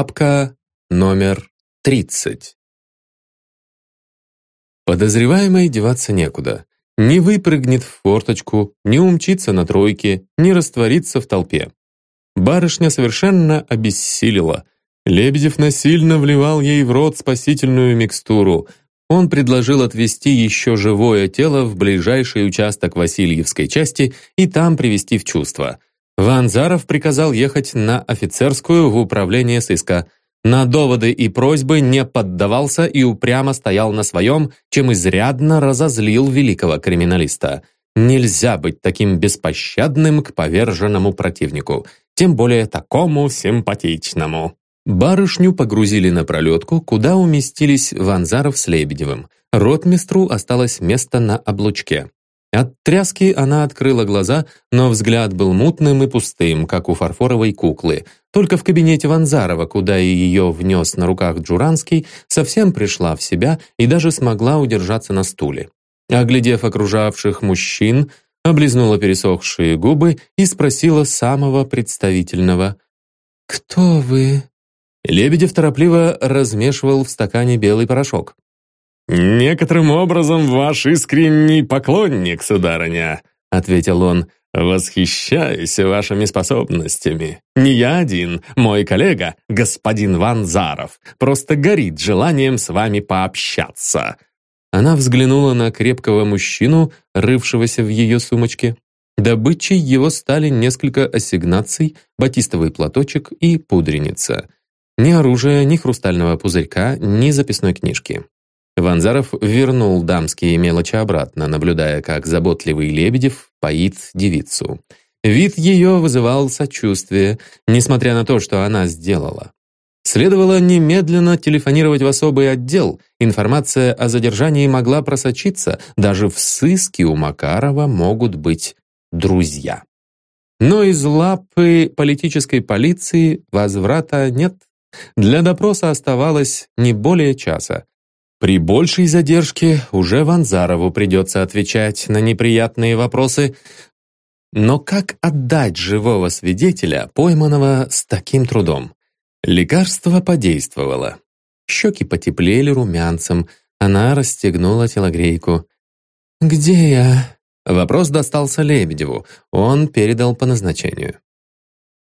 Папка номер 30. Подозреваемой деваться некуда. Не выпрыгнет в форточку, не умчится на тройке, не растворится в толпе. Барышня совершенно обессилила. Лебедев насильно вливал ей в рот спасительную микстуру. Он предложил отвезти еще живое тело в ближайший участок Васильевской части и там привести в чувство. Ванзаров приказал ехать на офицерскую в управление сыска – на доводы и просьбы не поддавался и упрямо стоял на своем, чем изрядно разозлил великого криминалиста. Нельзя быть таким беспощадным к поверженному противнику, тем более такому симпатичному. Барышню погрузили на пролетку, куда уместились Ванзаров с Лебедевым. Ротмистру осталось место на облучке. От тряски она открыла глаза, но взгляд был мутным и пустым, как у фарфоровой куклы. Только в кабинете Ванзарова, куда ее внес на руках Джуранский, совсем пришла в себя и даже смогла удержаться на стуле. Оглядев окружавших мужчин, облизнула пересохшие губы и спросила самого представительного «Кто вы?» Лебедев торопливо размешивал в стакане белый порошок. «Некоторым образом ваш искренний поклонник, сударыня», — ответил он, «восхищаюсь вашими способностями. Не я один, мой коллега, господин Ванзаров, просто горит желанием с вами пообщаться». Она взглянула на крепкого мужчину, рывшегося в ее сумочке. Добычей его стали несколько ассигнаций, батистовый платочек и пудреница. Ни оружия, ни хрустального пузырька, ни записной книжки. Ванзаров вернул дамские мелочи обратно, наблюдая, как заботливый Лебедев поит девицу. Вид ее вызывал сочувствие, несмотря на то, что она сделала. Следовало немедленно телефонировать в особый отдел. Информация о задержании могла просочиться. Даже в сыске у Макарова могут быть друзья. Но из лапы политической полиции возврата нет. Для допроса оставалось не более часа. При большей задержке уже Ванзарову придется отвечать на неприятные вопросы. Но как отдать живого свидетеля, пойманного с таким трудом? Лекарство подействовало. Щеки потеплели румянцем. Она расстегнула телогрейку. «Где я?» Вопрос достался Лебедеву. Он передал по назначению.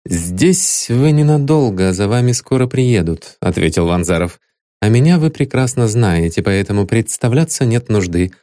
«Здесь вы ненадолго, за вами скоро приедут», — ответил Ванзаров. А меня вы прекрасно знаете, поэтому представляться нет нужды».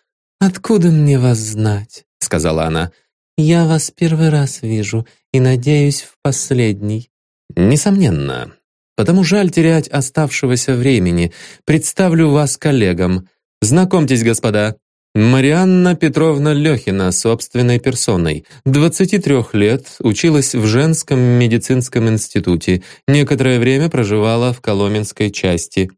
«Откуда мне вас знать?» — сказала она. «Я вас первый раз вижу и, надеюсь, в последний». «Несомненно. Потому жаль терять оставшегося времени. Представлю вас коллегам. Знакомьтесь, господа. Марианна Петровна Лехина собственной персоной. 23 лет, училась в женском медицинском институте. Некоторое время проживала в Коломенской части.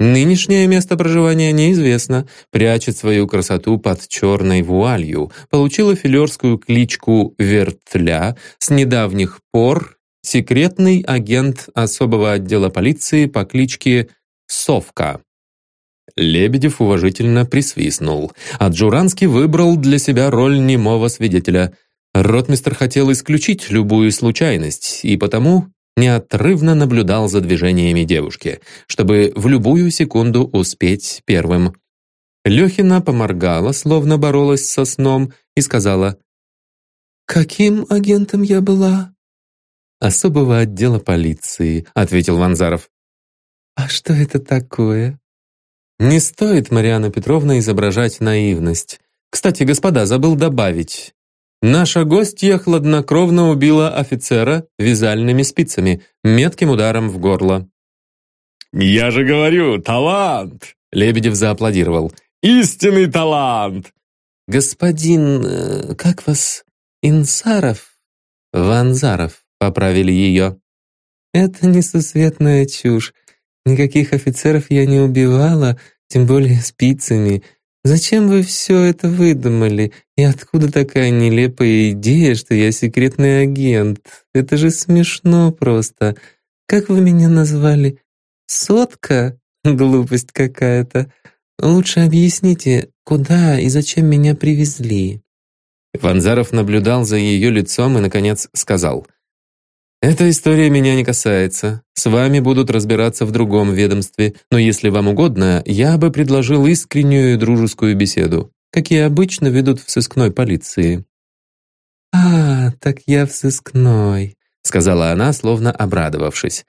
Нынешнее место проживания неизвестно, прячет свою красоту под черной вуалью, получила филерскую кличку Вертля, с недавних пор секретный агент особого отдела полиции по кличке Совка. Лебедев уважительно присвистнул, а Джуранский выбрал для себя роль немого свидетеля. Ротмистр хотел исключить любую случайность, и потому неотрывно наблюдал за движениями девушки, чтобы в любую секунду успеть первым. Лехина поморгала, словно боролась со сном, и сказала, «Каким агентом я была?» «Особого отдела полиции», — ответил Ванзаров. «А что это такое?» «Не стоит, Мариана Петровна, изображать наивность. Кстати, господа, забыл добавить. Наша гостья хладнокровно убила офицера вязальными спицами, метким ударом в горло. «Я же говорю, талант!» Лебедев зааплодировал. «Истинный талант!» «Господин, э, как вас, Инсаров?» «Ванзаров», — поправили ее. «Это несусветная чушь. Никаких офицеров я не убивала, тем более спицами. Зачем вы все это выдумали? И откуда такая нелепая идея, что я секретный агент? Это же смешно просто. Как вы меня назвали? Сотка? Глупость какая-то. Лучше объясните, куда и зачем меня привезли?» Ванзаров наблюдал за ее лицом и, наконец, сказал. Эта история меня не касается. С вами будут разбираться в другом ведомстве, но если вам угодно, я бы предложил искреннюю дружескую беседу, какие обычно ведут в сыскной полиции». «А, так я в сыскной», — сказала она, словно обрадовавшись.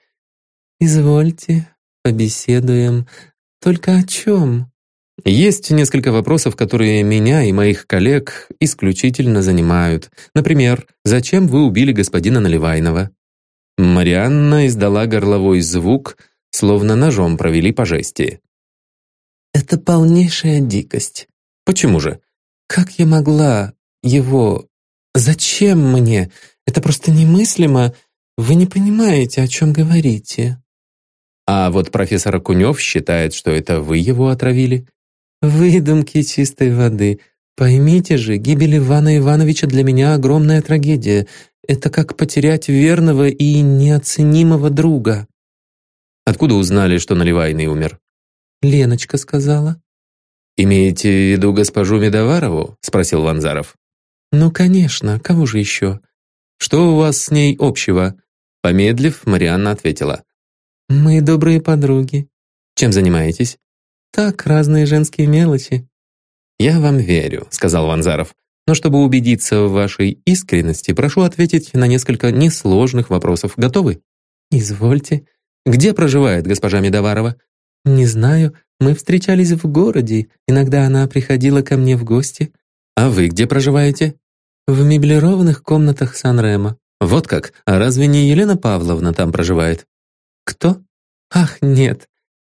«Извольте, побеседуем. Только о чем?» Есть несколько вопросов, которые меня и моих коллег исключительно занимают. Например, зачем вы убили господина Наливайнова? Марианна издала горловой звук, словно ножом провели по жести. «Это полнейшая дикость. Почему же? Как я могла его... Зачем мне? Это просто немыслимо. Вы не понимаете, о чем говорите». А вот профессор Акунев считает, что это вы его отравили. Выдумки чистой воды. Поймите же, гибель Ивана Ивановича для меня огромная трагедия. Это как потерять верного и неоценимого друга. Откуда узнали, что Наливайный умер? Леночка сказала. «Имеете в виду госпожу Медоварову?» — спросил Ванзаров. «Ну, конечно, кого же еще? Что у вас с ней общего?» Помедлив, Марианна ответила. «Мы добрые подруги. Чем занимаетесь?» «Так, разные женские мелочи». «Я вам верю», — сказал Ванзаров. «Но чтобы убедиться в вашей искренности, прошу ответить на несколько несложных вопросов. Готовы?» «Извольте». «Где проживает госпожа Медоварова?» «Не знаю. Мы встречались в городе. Иногда она приходила ко мне в гости». «А вы где проживаете?» «В меблированных комнатах Сан-Ремо». «Вот как? А разве не Елена Павловна там проживает?» «Кто? Ах, нет.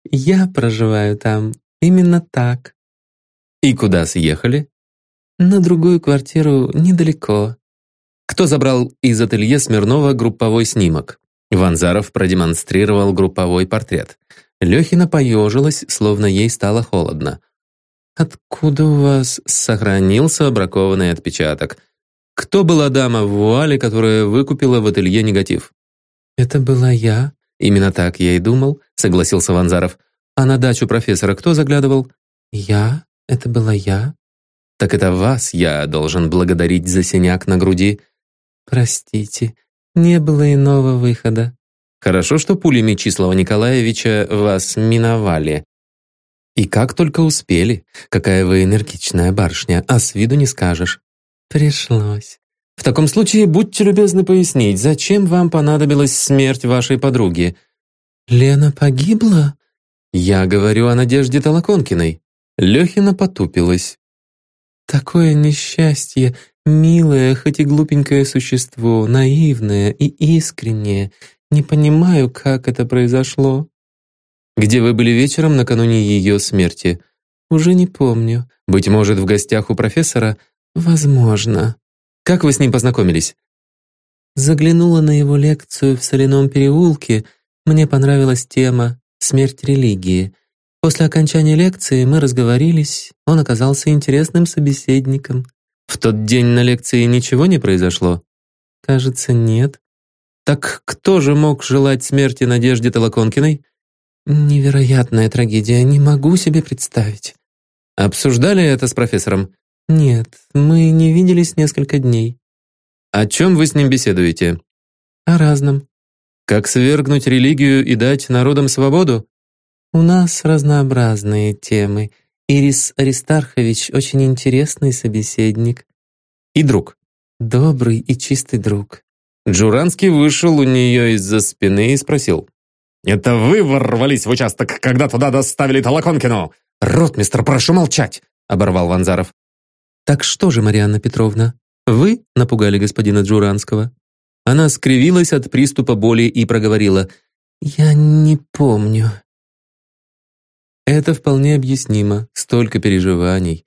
Я проживаю там. Именно так». «И куда съехали?» «На другую квартиру недалеко». Кто забрал из ателье Смирнова групповой снимок? Ванзаров продемонстрировал групповой портрет. Лехина поежилась, словно ей стало холодно. «Откуда у вас сохранился бракованный отпечаток? Кто была дама в вуале, которая выкупила в ателье негатив?» «Это была я», «Именно так я и думал», — согласился Ванзаров. «А на дачу профессора кто заглядывал?» «Я? Это была я?» «Так это вас я должен благодарить за синяк на груди». «Простите, не было иного выхода». «Хорошо, что пули Мечислава Николаевича вас миновали». «И как только успели. Какая вы энергичная барышня, а с виду не скажешь». «Пришлось». В таком случае будьте любезны пояснить, зачем вам понадобилась смерть вашей подруги? Лена погибла? Я говорю о Надежде Толоконкиной. Лехина потупилась. Такое несчастье, милое, хоть и глупенькое существо, наивное и искреннее. Не понимаю, как это произошло. Где вы были вечером накануне ее смерти? Уже не помню. Быть может, в гостях у профессора? Возможно. Как вы с ним познакомились?» Заглянула на его лекцию в соляном переулке. Мне понравилась тема «Смерть религии». После окончания лекции мы разговорились, он оказался интересным собеседником. В тот день на лекции ничего не произошло? Кажется, нет. Так кто же мог желать смерти Надежде Толоконкиной? Невероятная трагедия, не могу себе представить. Обсуждали это с профессором? «Нет, мы не виделись несколько дней». «О чем вы с ним беседуете?» «О разном». «Как свергнуть религию и дать народам свободу?» «У нас разнообразные темы. Ирис Аристархович очень интересный собеседник». «И друг?» «Добрый и чистый друг». Джуранский вышел у нее из-за спины и спросил. «Это вы ворвались в участок, когда туда доставили Толоконкину?» «Ротмистр, прошу молчать!» — оборвал Ванзаров. «Так что же, Марианна Петровна, вы напугали господина Джуранского?» Она скривилась от приступа боли и проговорила «Я не помню». Это вполне объяснимо, столько переживаний.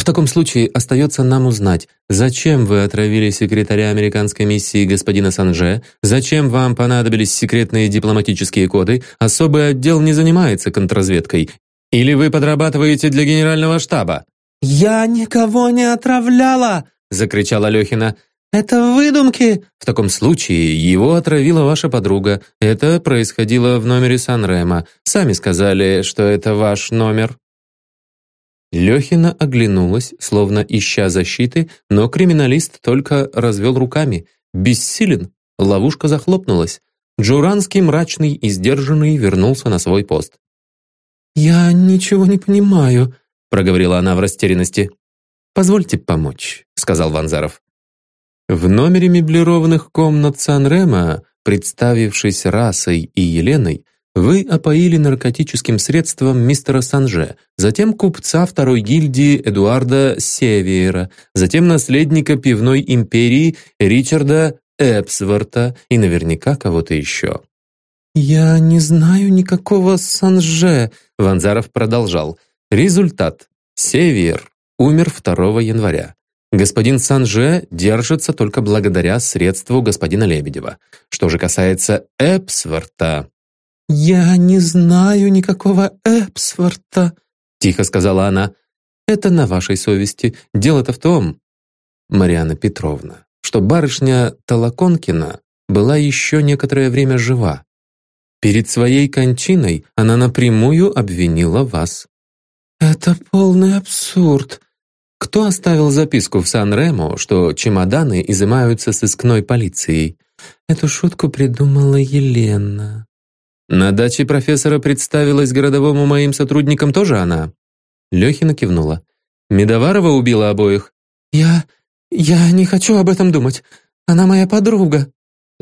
В таком случае остается нам узнать, зачем вы отравили секретаря американской миссии господина Санже, зачем вам понадобились секретные дипломатические коды, особый отдел не занимается контрразведкой, или вы подрабатываете для генерального штаба? «Я никого не отравляла!» — закричала Лехина. «Это выдумки!» «В таком случае его отравила ваша подруга. Это происходило в номере Сан-Рема. Сами сказали, что это ваш номер». Лехина оглянулась, словно ища защиты, но криминалист только развел руками. Бессилен. ловушка захлопнулась. Джуранский, мрачный и сдержанный, вернулся на свой пост. «Я ничего не понимаю», — проговорила она в растерянности. «Позвольте помочь», — сказал Ванзаров. В номере меблированных комнат Сан-Рема, представившись расой и Еленой, вы опоили наркотическим средством мистера Санже, затем купца второй гильдии Эдуарда Севиера, затем наследника пивной империи Ричарда Эпсворта и наверняка кого-то еще. «Я не знаю никакого Санже», — Ванзаров продолжал. «Результат. Север умер 2 января. Господин Санже держится только благодаря средству господина Лебедева. Что же касается Эпсворта, «Я не знаю никакого Эпсворта», — тихо сказала она. «Это на вашей совести. Дело-то в том, Марианна Петровна, что барышня Толоконкина была еще некоторое время жива. Перед своей кончиной она напрямую обвинила вас». «Это полный абсурд», кто оставил записку в Сан-Ремо, что чемоданы изымаются сыскной полицией? Эту шутку придумала Елена. На даче профессора представилась городовому моим сотрудникам тоже она?» Лехина кивнула. «Медоварова убила обоих?» «Я... я не хочу об этом думать. Она моя подруга».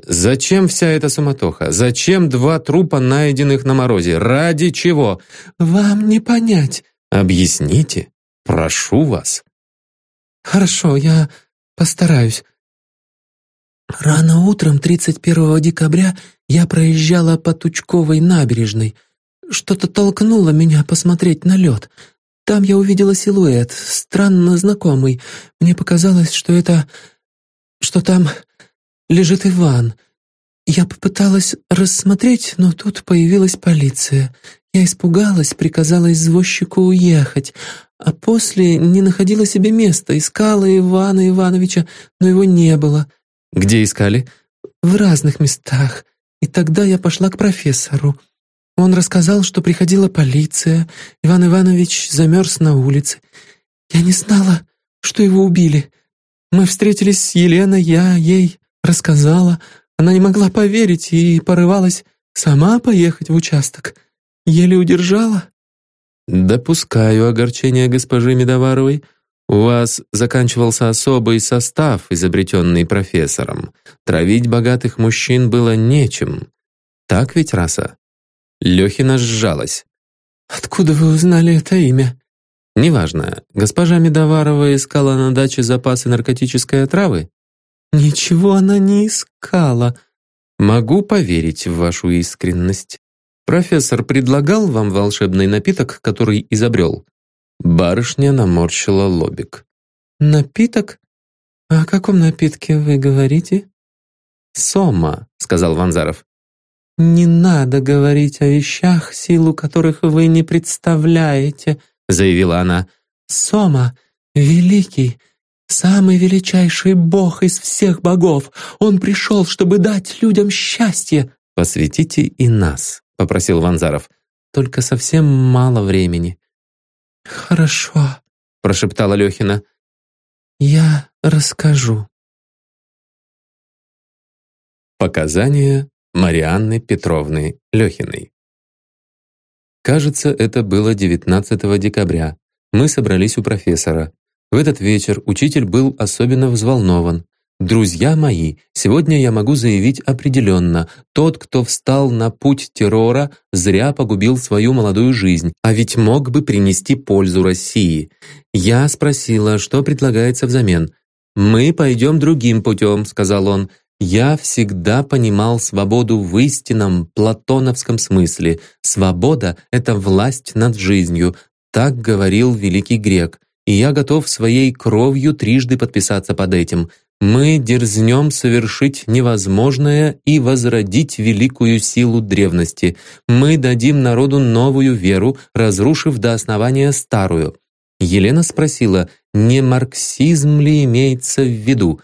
«Зачем вся эта суматоха? Зачем два трупа, найденных на морозе? Ради чего?» «Вам не понять». «Объясните. Прошу вас». «Хорошо, я постараюсь. Рано утром 31 декабря я проезжала по Тучковой набережной. Что-то толкнуло меня посмотреть на лед. Там я увидела силуэт, странно знакомый. Мне показалось, что это... что там лежит Иван. Я попыталась рассмотреть, но тут появилась полиция. Я испугалась, приказала извозчику уехать, а после не находила себе места, искала Ивана Ивановича, но его не было. «Где искали?» «В разных местах. И тогда я пошла к профессору. Он рассказал, что приходила полиция, Иван Иванович замерз на улице. Я не знала, что его убили. Мы встретились с Еленой, я ей рассказала. Она не могла поверить и порывалась сама поехать в участок. Еле удержала». «Допускаю огорчение госпожи Медоваровой», у вас заканчивался особый состав, изобретенный профессором. Травить богатых мужчин было нечем. Так ведь, раса?» Лехина сжалась. «Откуда вы узнали это имя?» «Неважно. Госпожа Медоварова искала на даче запасы наркотической отравы?» «Ничего она не искала». «Могу поверить в вашу искренность. Профессор предлагал вам волшебный напиток, который изобрел?» Барышня наморщила лобик. «Напиток? О каком напитке вы говорите?» «Сома», — сказал Ванзаров. «Не надо говорить о вещах, силу которых вы не представляете», — заявила она. «Сома — великий, самый величайший бог из всех богов. Он пришел, чтобы дать людям счастье». «Посвятите и нас», — попросил Ванзаров. «Только совсем мало времени». «Хорошо», — прошептала Лехина. «Я расскажу». Показания Марианны Петровны Лехиной. Кажется, это было 19 декабря. Мы собрались у профессора. В этот вечер учитель был особенно взволнован. Друзья мои, сегодня я могу заявить определенно, тот, кто встал на путь террора, зря погубил свою молодую жизнь, а ведь мог бы принести пользу России. Я спросила, что предлагается взамен. «Мы пойдем другим путем», — сказал он. «Я всегда понимал свободу в истинном платоновском смысле. Свобода — это власть над жизнью», — так говорил великий грек. И я готов своей кровью трижды подписаться под этим — мы дерзнем совершить невозможное и возродить великую силу древности. Мы дадим народу новую веру, разрушив до основания старую. Елена спросила, не марксизм ли имеется в виду?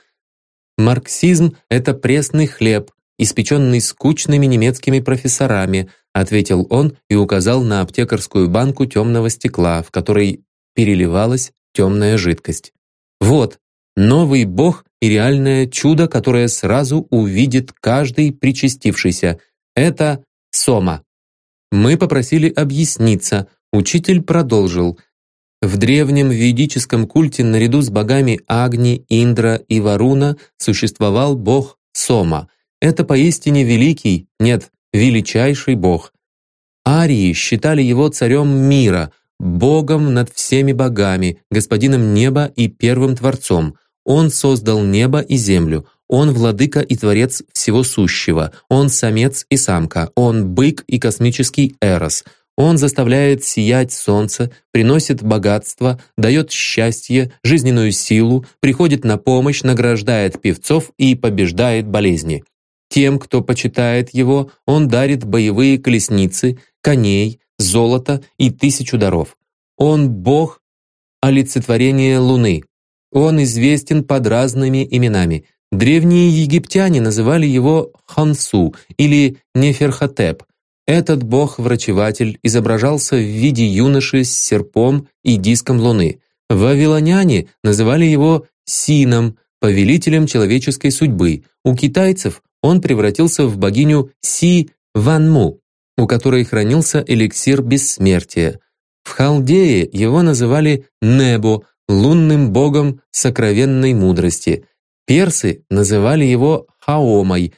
«Марксизм — это пресный хлеб, испеченный скучными немецкими профессорами», ответил он и указал на аптекарскую банку темного стекла, в которой переливалась темная жидкость. «Вот, новый бог и реальное чудо, которое сразу увидит каждый причастившийся. Это Сома. Мы попросили объясниться. Учитель продолжил. В древнем ведическом культе наряду с богами Агни, Индра и Варуна существовал бог Сома. Это поистине великий, нет, величайший бог. Арии считали его царем мира, богом над всеми богами, господином неба и первым творцом. Он создал небо и землю, он владыка и творец всего сущего, он самец и самка, он бык и космический эрос – он заставляет сиять солнце, приносит богатство, дает счастье, жизненную силу, приходит на помощь, награждает певцов и побеждает болезни. Тем, кто почитает его, он дарит боевые колесницы, коней, золото и тысячу даров. Он бог олицетворения Луны. Он известен под разными именами. Древние египтяне называли его Хансу или Неферхотеп – этот бог-врачеватель изображался в виде юноши с серпом и диском луны. Вавилоняне называли его Сином, повелителем человеческой судьбы. У китайцев он превратился в богиню Си Ванму, у которой хранился эликсир бессмертия. В Халдее его называли Небо, лунным богом сокровенной мудрости. Персы называли его Хаомой,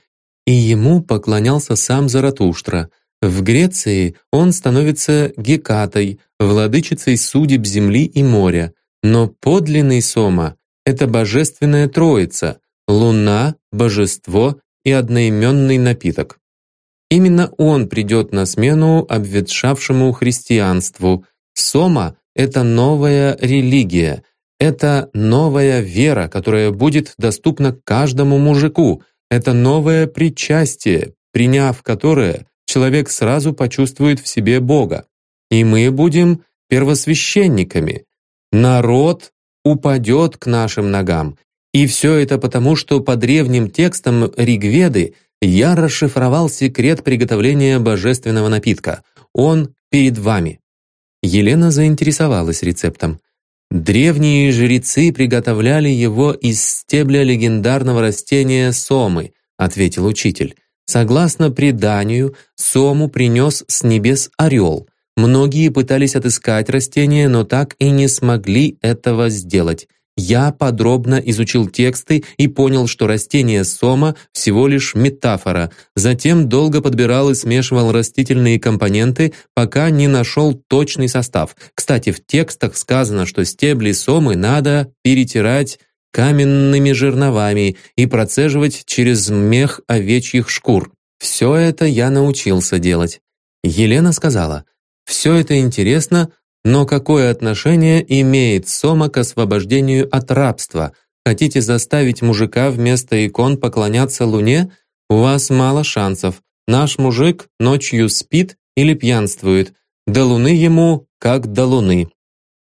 и ему поклонялся сам Заратуштра – в Греции он становится Гекатой, владычицей судеб земли и моря, но подлинный Сома — это божественная троица — луна, божество и одноименный напиток. Именно он придет на смену обветшавшему христианству. Сома — это новая религия, это новая вера, которая будет доступна каждому мужику, это новое причастие, приняв которое, человек сразу почувствует в себе Бога. И мы будем первосвященниками. Народ упадет к нашим ногам. И все это потому, что по древним текстам Ригведы я расшифровал секрет приготовления божественного напитка. Он перед вами. Елена заинтересовалась рецептом. Древние жрецы приготовляли его из стебля легендарного растения сомы, ответил учитель. Согласно преданию, Сому принес с небес орел. Многие пытались отыскать растение, но так и не смогли этого сделать. Я подробно изучил тексты и понял, что растение сома всего лишь метафора. Затем долго подбирал и смешивал растительные компоненты, пока не нашел точный состав. Кстати, в текстах сказано, что стебли сомы надо перетирать каменными жерновами и процеживать через мех овечьих шкур. Все это я научился делать. Елена сказала, «Все это интересно, но какое отношение имеет Сома к освобождению от рабства? Хотите заставить мужика вместо икон поклоняться луне? У вас мало шансов. Наш мужик ночью спит или пьянствует. До луны ему, как до луны».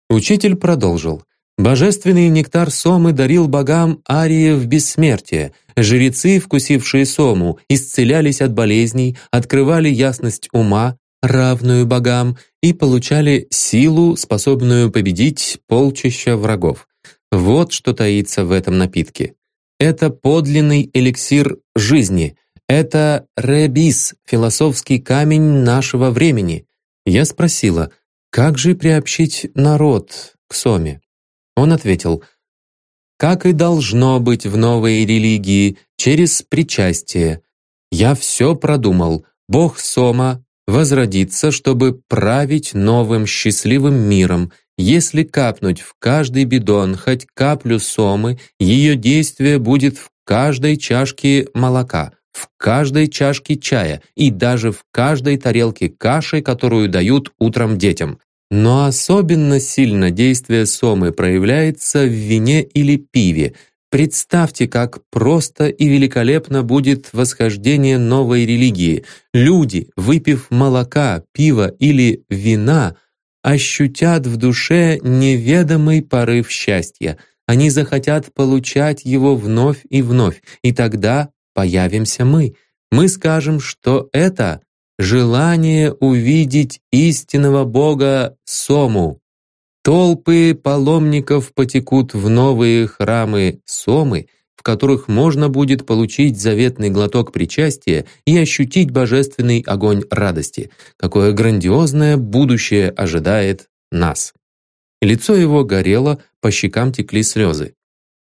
Учитель продолжил. Божественный нектар Сомы дарил богам ариев бессмертие. Жрецы, вкусившие Сому, исцелялись от болезней, открывали ясность ума, равную богам, и получали силу, способную победить полчища врагов. Вот что таится в этом напитке. Это подлинный эликсир жизни. Это ребис, философский камень нашего времени. Я спросила, как же приобщить народ к Соме? Он ответил, «Как и должно быть в новой религии, через причастие. Я все продумал. Бог Сома возродится, чтобы править новым счастливым миром. Если капнуть в каждый бидон хоть каплю Сомы, ее действие будет в каждой чашке молока, в каждой чашке чая и даже в каждой тарелке каши, которую дают утром детям. Но особенно сильно действие сомы проявляется в вине или пиве. Представьте, как просто и великолепно будет восхождение новой религии. Люди, выпив молока, пива или вина, ощутят в душе неведомый порыв счастья. Они захотят получать его вновь и вновь, и тогда появимся мы. Мы скажем, что это желание увидеть истинного Бога Сому. Толпы паломников потекут в новые храмы Сомы, в которых можно будет получить заветный глоток причастия и ощутить божественный огонь радости. Какое грандиозное будущее ожидает нас. Лицо его горело, по щекам текли слезы.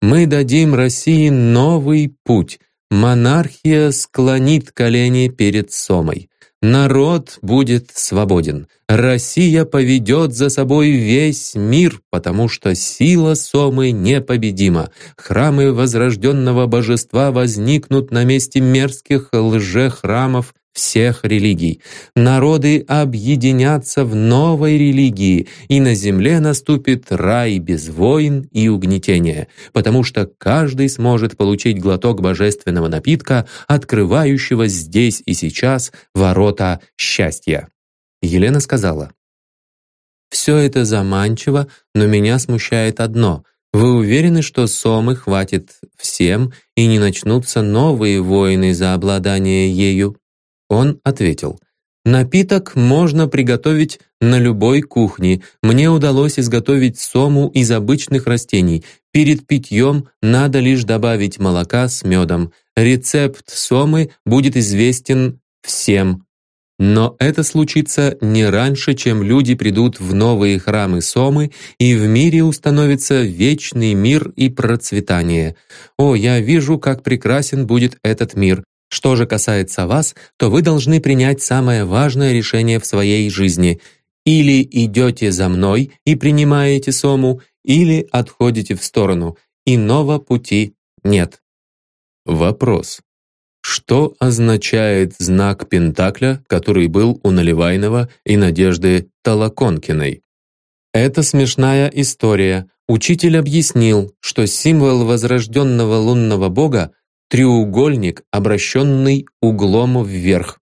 Мы дадим России новый путь. Монархия склонит колени перед Сомой. Народ будет свободен. Россия поведет за собой весь мир, потому что сила Сомы непобедима. Храмы возрожденного божества возникнут на месте мерзких лжехрамов всех религий. Народы объединятся в новой религии, и на земле наступит рай без войн и угнетения, потому что каждый сможет получить глоток божественного напитка, открывающего здесь и сейчас ворота счастья. Елена сказала, «Все это заманчиво, но меня смущает одно — вы уверены, что Сомы хватит всем и не начнутся новые войны за обладание ею? Он ответил, «Напиток можно приготовить на любой кухне. Мне удалось изготовить сому из обычных растений. Перед питьем надо лишь добавить молока с медом. Рецепт сомы будет известен всем. Но это случится не раньше, чем люди придут в новые храмы Сомы, и в мире установится вечный мир и процветание. О, я вижу, как прекрасен будет этот мир. Что же касается вас, то вы должны принять самое важное решение в своей жизни. Или идете за мной и принимаете Сому, или отходите в сторону. Иного пути нет. Вопрос. Что означает знак Пентакля, который был у Наливайного и Надежды Толоконкиной? Это смешная история. Учитель объяснил, что символ возрожденного лунного бога треугольник, обращенный углом вверх.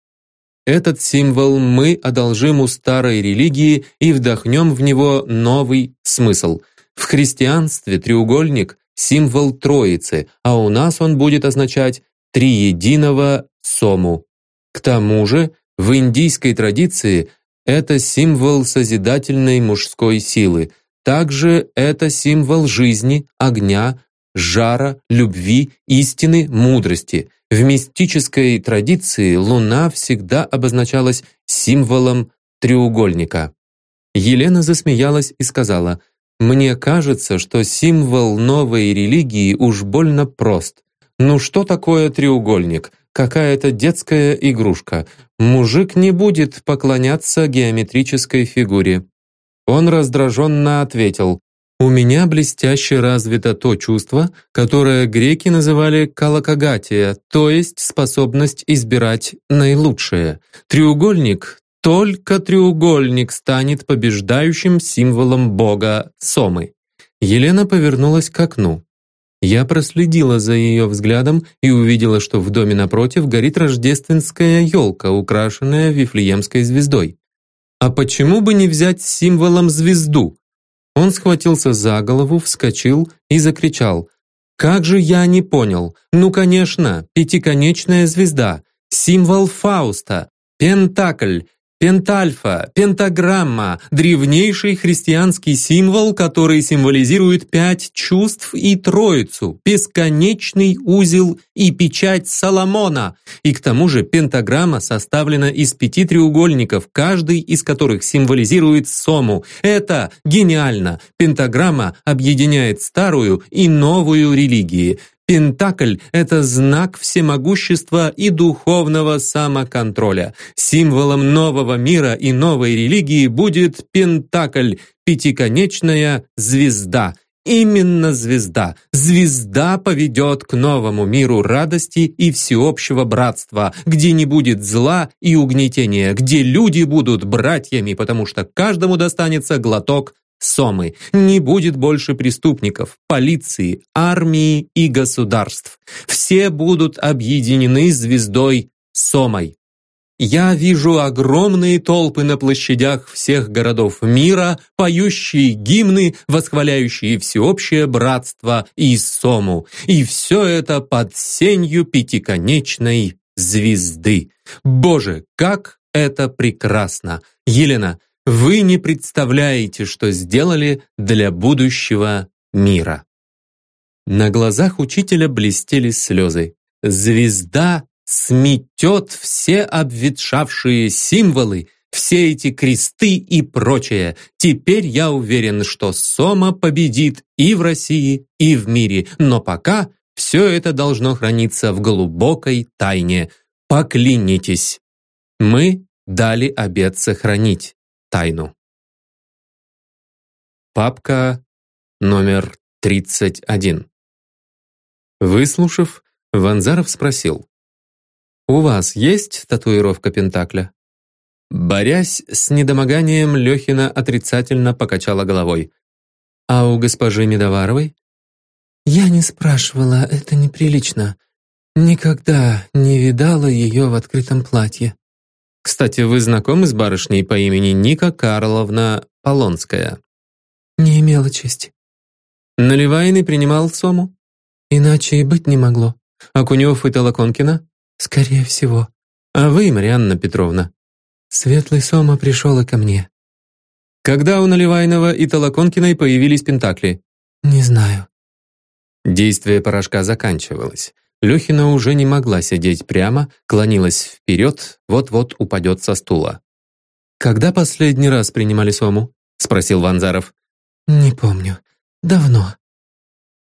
Этот символ мы одолжим у старой религии и вдохнем в него новый смысл. В христианстве треугольник – символ Троицы, а у нас он будет означать «триединого сому». К тому же, в индийской традиции это символ созидательной мужской силы. Также это символ жизни, огня, жара, любви, истины, мудрости. В мистической традиции луна всегда обозначалась символом треугольника. Елена засмеялась и сказала, «Мне кажется, что символ новой религии уж больно прост. Ну что такое треугольник? Какая-то детская игрушка. Мужик не будет поклоняться геометрической фигуре». Он раздраженно ответил, у меня блестяще развито то чувство, которое греки называли калакагатия, то есть способность избирать наилучшее. Треугольник, только треугольник станет побеждающим символом бога Сомы. Елена повернулась к окну. Я проследила за ее взглядом и увидела, что в доме напротив горит рождественская елка, украшенная Вифлеемской звездой. А почему бы не взять символом звезду? Он схватился за голову, вскочил и закричал. «Как же я не понял! Ну, конечно, пятиконечная звезда, символ Фауста, Пентакль, Пентальфа, пентаграмма – древнейший христианский символ, который символизирует пять чувств и троицу, бесконечный узел и печать Соломона. И к тому же пентаграмма составлена из пяти треугольников, каждый из которых символизирует Сому. Это гениально! Пентаграмма объединяет старую и новую религии – Пентакль – это знак всемогущества и духовного самоконтроля. Символом нового мира и новой религии будет Пентакль – пятиконечная звезда. Именно звезда. Звезда поведет к новому миру радости и всеобщего братства, где не будет зла и угнетения, где люди будут братьями, потому что каждому достанется глоток Сомы. Не будет больше преступников, полиции, армии и государств. Все будут объединены звездой Сомой. Я вижу огромные толпы на площадях всех городов мира, поющие гимны, восхваляющие всеобщее братство и Сому. И все это под сенью пятиконечной звезды. Боже, как это прекрасно! Елена, вы не представляете, что сделали для будущего мира. На глазах учителя блестели слезы. Звезда сметет все обветшавшие символы, все эти кресты и прочее. Теперь я уверен, что Сома победит и в России, и в мире. Но пока все это должно храниться в глубокой тайне. Поклянитесь. Мы дали обет сохранить тайну. Папка номер 31. Выслушав, Ванзаров спросил. «У вас есть татуировка Пентакля?» Борясь с недомоганием, Лехина отрицательно покачала головой. «А у госпожи Медоваровой?» «Я не спрашивала, это неприлично. Никогда не видала ее в открытом платье». «Кстати, вы знакомы с барышней по имени Ника Карловна Полонская?» «Не имела чести». «Наливайный принимал сому?» «Иначе и быть не могло». «Окунев и Толоконкина?» «Скорее всего». «А вы, Марианна Петровна?» «Светлый Сома пришел и ко мне». «Когда у Наливайного и Толоконкиной появились пентакли?» «Не знаю». Действие порошка заканчивалось. Лехина уже не могла сидеть прямо, клонилась вперед, вот-вот упадет со стула. «Когда последний раз принимали сому?» — спросил Ванзаров. «Не помню. Давно».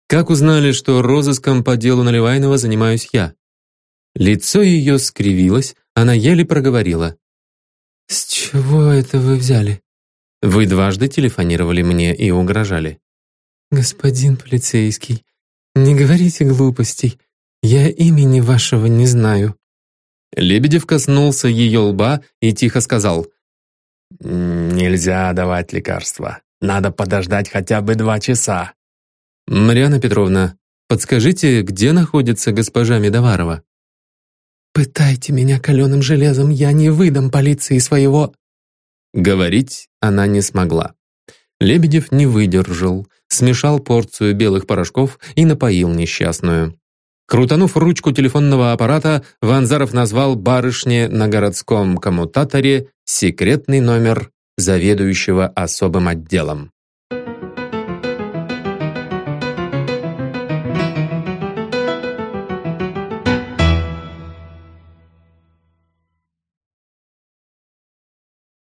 «Как узнали, что розыском по делу Наливайного занимаюсь я?» Лицо ее скривилось, она еле проговорила. «С чего это вы взяли?» «Вы дважды телефонировали мне и угрожали». «Господин полицейский, не говорите глупостей. Я имени вашего не знаю». Лебедев коснулся ее лба и тихо сказал. «Нельзя давать лекарства. Надо подождать хотя бы два часа». «Марьяна Петровна, подскажите, где находится госпожа Медоварова?» «Пытайте меня каленым железом, я не выдам полиции своего...» Говорить она не смогла. Лебедев не выдержал, смешал порцию белых порошков и напоил несчастную. Крутанув ручку телефонного аппарата, Ванзаров назвал барышне на городском коммутаторе секретный номер заведующего особым отделом.